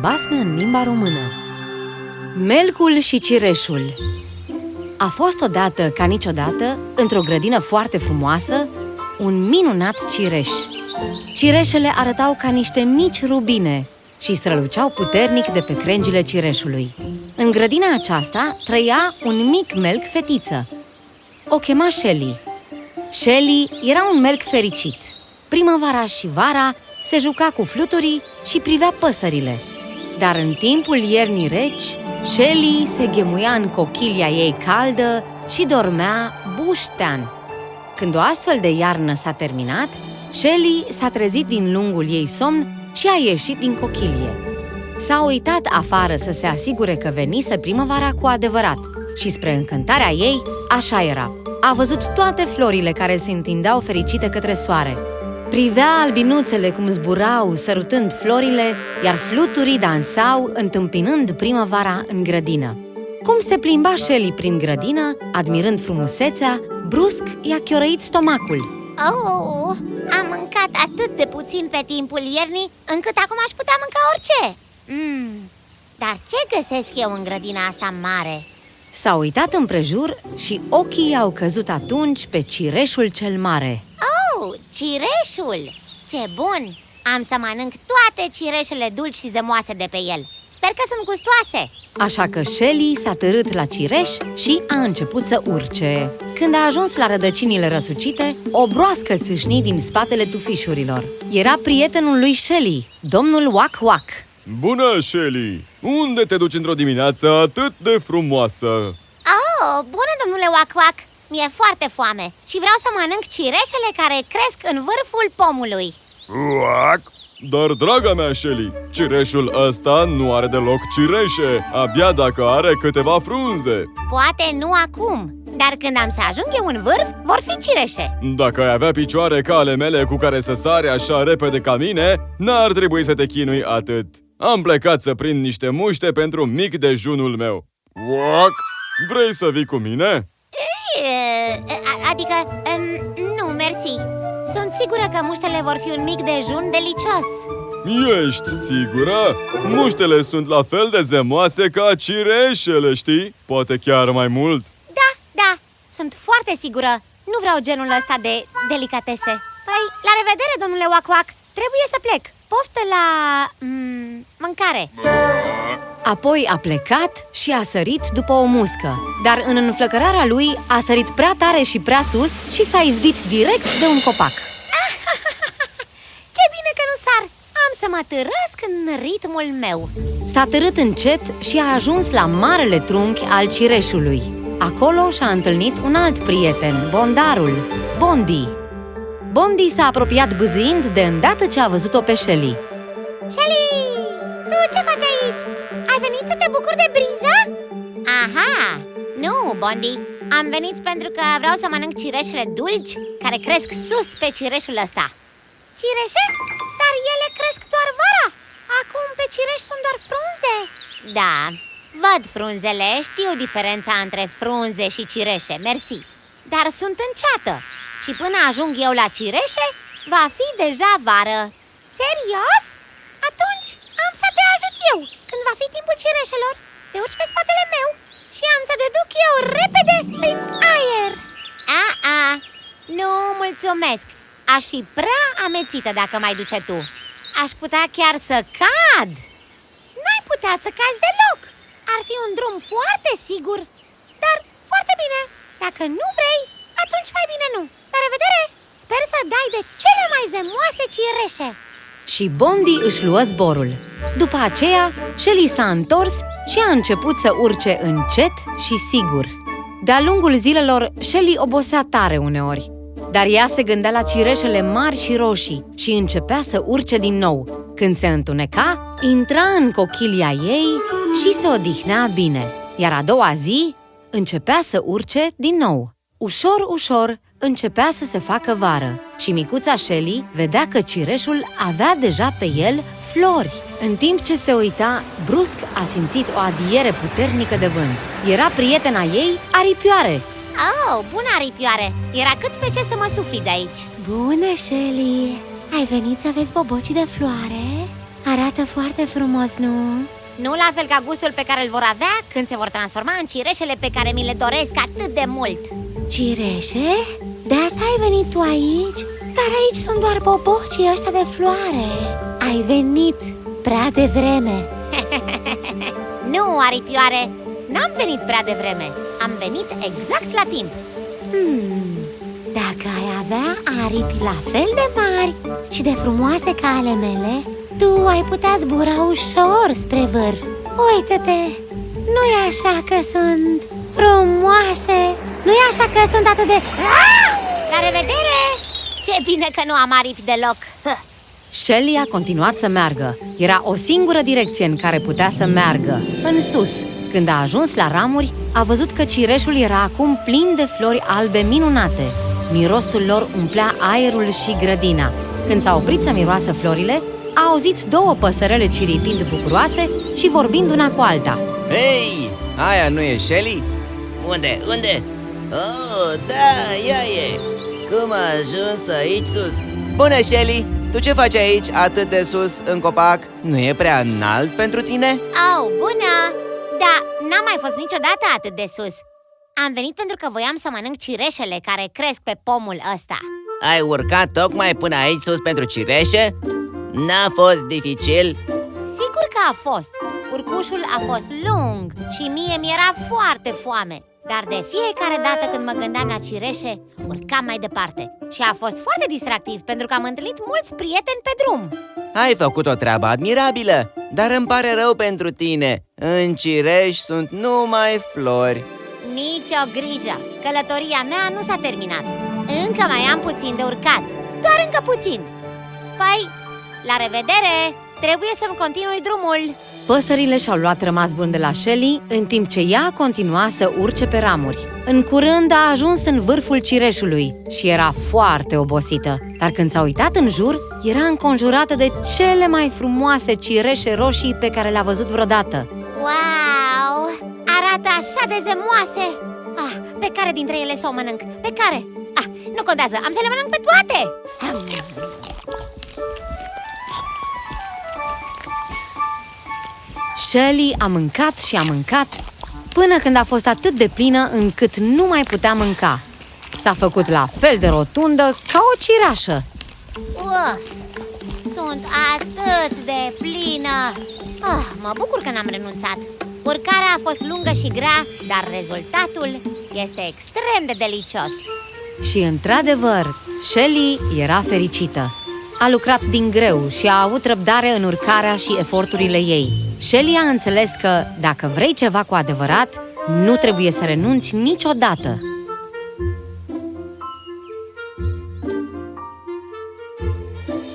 Basme în limba română Melcul și cireșul A fost odată, ca niciodată, într-o grădină foarte frumoasă, un minunat cireș. Cireșele arătau ca niște mici rubine și străluceau puternic de pe crengile cireșului. În grădina aceasta trăia un mic melc fetiță. O chema Shelly. Shelly era un melc fericit. Primăvara și vara se juca cu fluturii și privea păsările. Dar în timpul iernii reci, Shelly se ghemuia în cochilia ei caldă și dormea buștean. Când o astfel de iarnă s-a terminat, Shelly s-a trezit din lungul ei somn și a ieșit din cochilie. S-a uitat afară să se asigure că venise primăvara cu adevărat și spre încântarea ei, așa era. A văzut toate florile care se întindeau fericite către soare. Privea albinuțele cum zburau, sărutând florile, iar fluturii dansau, întâmpinând primăvara în grădină. Cum se plimba Shelly prin grădină, admirând frumusețea, brusc i-a chiorăit stomacul. Oh, am mâncat atât de puțin pe timpul iernii, încât acum aș putea mânca orice mm, Dar ce găsesc eu în grădina asta mare? S-a uitat împrejur și ochii au căzut atunci pe cireșul cel mare Oh, cireșul! Ce bun! Am să mănânc toate cireșele dulci și zemoase de pe el Sper că sunt gustoase! Așa că Shelly s-a târât la cireș și a început să urce Când a ajuns la rădăcinile răsucite, o broască țâșni din spatele tufișurilor Era prietenul lui Shelly, domnul Wack Wack Bună, Shelly! Unde te duci într-o dimineață atât de frumoasă? Oh, bună, domnule Wack Wack! Mi-e foarte foame și vreau să mănânc cireșele care cresc în vârful pomului Uac! Dar, draga mea, Shelly, cireșul ăsta nu are deloc cireșe Abia dacă are câteva frunze Poate nu acum, dar când am să ajung eu în vârf, vor fi cireșe Dacă ai avea picioare ca ale mele cu care să sare așa repede ca mine N-ar trebui să te chinui atât Am plecat să prind niște muște pentru mic dejunul meu Uac! Vrei să vii cu mine? Adică, nu, mersi. Sunt sigură că muștele vor fi un mic dejun delicios. Ești sigură? Muștele sunt la fel de zemoase ca cireșele, știi? Poate chiar mai mult. Da, da, sunt foarte sigură. Nu vreau genul ăsta de delicatese. Păi, la revedere, domnule Wac Wac Trebuie să plec. Poftă la... Mm, mâncare Apoi a plecat și a sărit după o muscă. Dar în înflăcărarea lui a sărit prea tare și prea sus și s-a izbit direct de un copac. Ce bine că nu sar! Am să mă târăsc în ritmul meu. S-a târât încet și a ajuns la marele trunchi al cireșului. Acolo și-a întâlnit un alt prieten, bondarul, Bondi. Bondi s-a apropiat bâzâind de îndată ce a văzut-o pe Shelly Shelly, tu ce faci aici? Ai venit să te bucuri de briză? Aha, nu, Bondi. Am venit pentru că vreau să mănânc cireșele dulci care cresc sus pe cireșul ăsta. Cireșe? Dar ele cresc doar vara. Acum pe cireș sunt doar frunze. Da, văd frunzele, știu diferența între frunze și cireșe, mersi. Dar sunt în ceată și până ajung eu la cireșe, va fi deja vară. Serios? Atunci am să te ajut eu. când va fi timpul cireșelor. Te urci pe spatele meu și am să te duc eu repede prin aer. A-a, nu mulțumesc. Aș fi prea amețită dacă mai duce tu. Aș putea chiar să cad. N-ai putea să cazi deloc. Ar fi un drum foarte sigur. Dar foarte bine. Dacă nu vrei, atunci mai bine nu. La revedere! Sper să dai de cele mai zemoase cireșe Și Bondi își luă zborul După aceea, Shelly s-a întors și a început să urce încet și sigur De-a lungul zilelor, Shelly obosea tare uneori dar ea se gândea la cireșele mari și roșii și începea să urce din nou. Când se întuneca, intra în cochilia ei și se odihnea bine. Iar a doua zi începea să urce din nou. Ușor, ușor, începea să se facă vară și micuța Shelly vedea că cireșul avea deja pe el flori. În timp ce se uita, brusc a simțit o adiere puternică de vânt. Era prietena ei, Aripioare, Oh, bună aripioare! Era cât pe ce să mă sufli de aici Bună, Shelly! Ai venit să vezi bobocii de floare? Arată foarte frumos, nu? Nu la fel ca gustul pe care îl vor avea când se vor transforma în cireșele pe care mi le doresc atât de mult Cireșe? De asta ai venit tu aici? Dar aici sunt doar bobocii ăștia de floare. Ai venit prea devreme. Nu, aripioare, n-am venit prea devreme. Am venit exact la timp. Hmm, dacă ai avea aripi la fel de mari și de frumoase ca ale mele Tu ai putea zbura ușor spre vârf. Uită-te, nu-i așa că sunt frumoase Nu-i așa că sunt atât de... Ah! La revedere! Ce bine că nu am aripi deloc Shelly a continuat să meargă. Era o singură direcție în care putea să meargă, în sus. Când a ajuns la ramuri, a văzut că cireșul era acum plin de flori albe minunate. Mirosul lor umplea aerul și grădina. Când s-a oprit să miroasă florile, a auzit două păsărele ciripind bucuroase și vorbind una cu alta. Hei, aia nu e Shelly? Unde, unde? Oh, da, ea e! Cum a ajuns aici sus? Bună, Shelly! Tu ce faci aici atât de sus în copac? Nu e prea înalt pentru tine? Au, oh, bună! Da, n-am mai fost niciodată atât de sus Am venit pentru că voiam să mănânc cireșele care cresc pe pomul ăsta Ai urcat tocmai până aici sus pentru cireșe? N-a fost dificil? Sigur că a fost Urcușul a fost lung și mie mi-era foarte foame Dar de fiecare dată când mă gândeam la cireșe, urcam mai departe. Și a fost foarte distractiv pentru că am întâlnit mulți prieteni pe drum. Ai făcut o treabă admirabilă, dar îmi pare rău pentru tine. În cireș sunt numai flori. Nici o grijă, călătoria mea nu s-a terminat. Încă mai am puțin de urcat, doar încă puțin. Păi, la revedere! Trebuie să-mi continui drumul Păsările și-au luat rămas bun de la Shelly, în timp ce ea continua să urce pe ramuri. În curând a ajuns în vârful cireșului și era foarte obosită. Dar când s-a uitat în jur, era înconjurată de cele mai frumoase cireșe roșii pe care le-a văzut vreodată. Wow! Arată așa de zemoase! Ah, pe care dintre ele să o mănânc? Pe care? Ah, nu contează, am să le mănânc pe toate! Shelly a mâncat și a mâncat până când a fost atât de plină încât nu mai putea mânca. S-a făcut la fel de rotundă ca o cireașă. Uf! Sunt atât de plină! Oh, mă bucur că n-am renunțat! Urcarea a fost lungă și grea, dar rezultatul este extrem de delicios! Și într-adevăr, Shelly era fericită. A lucrat din greu și a avut răbdare în urcarea și eforturile ei. Shelly a înțeles că, dacă vrei ceva cu adevărat, nu trebuie să renunți niciodată.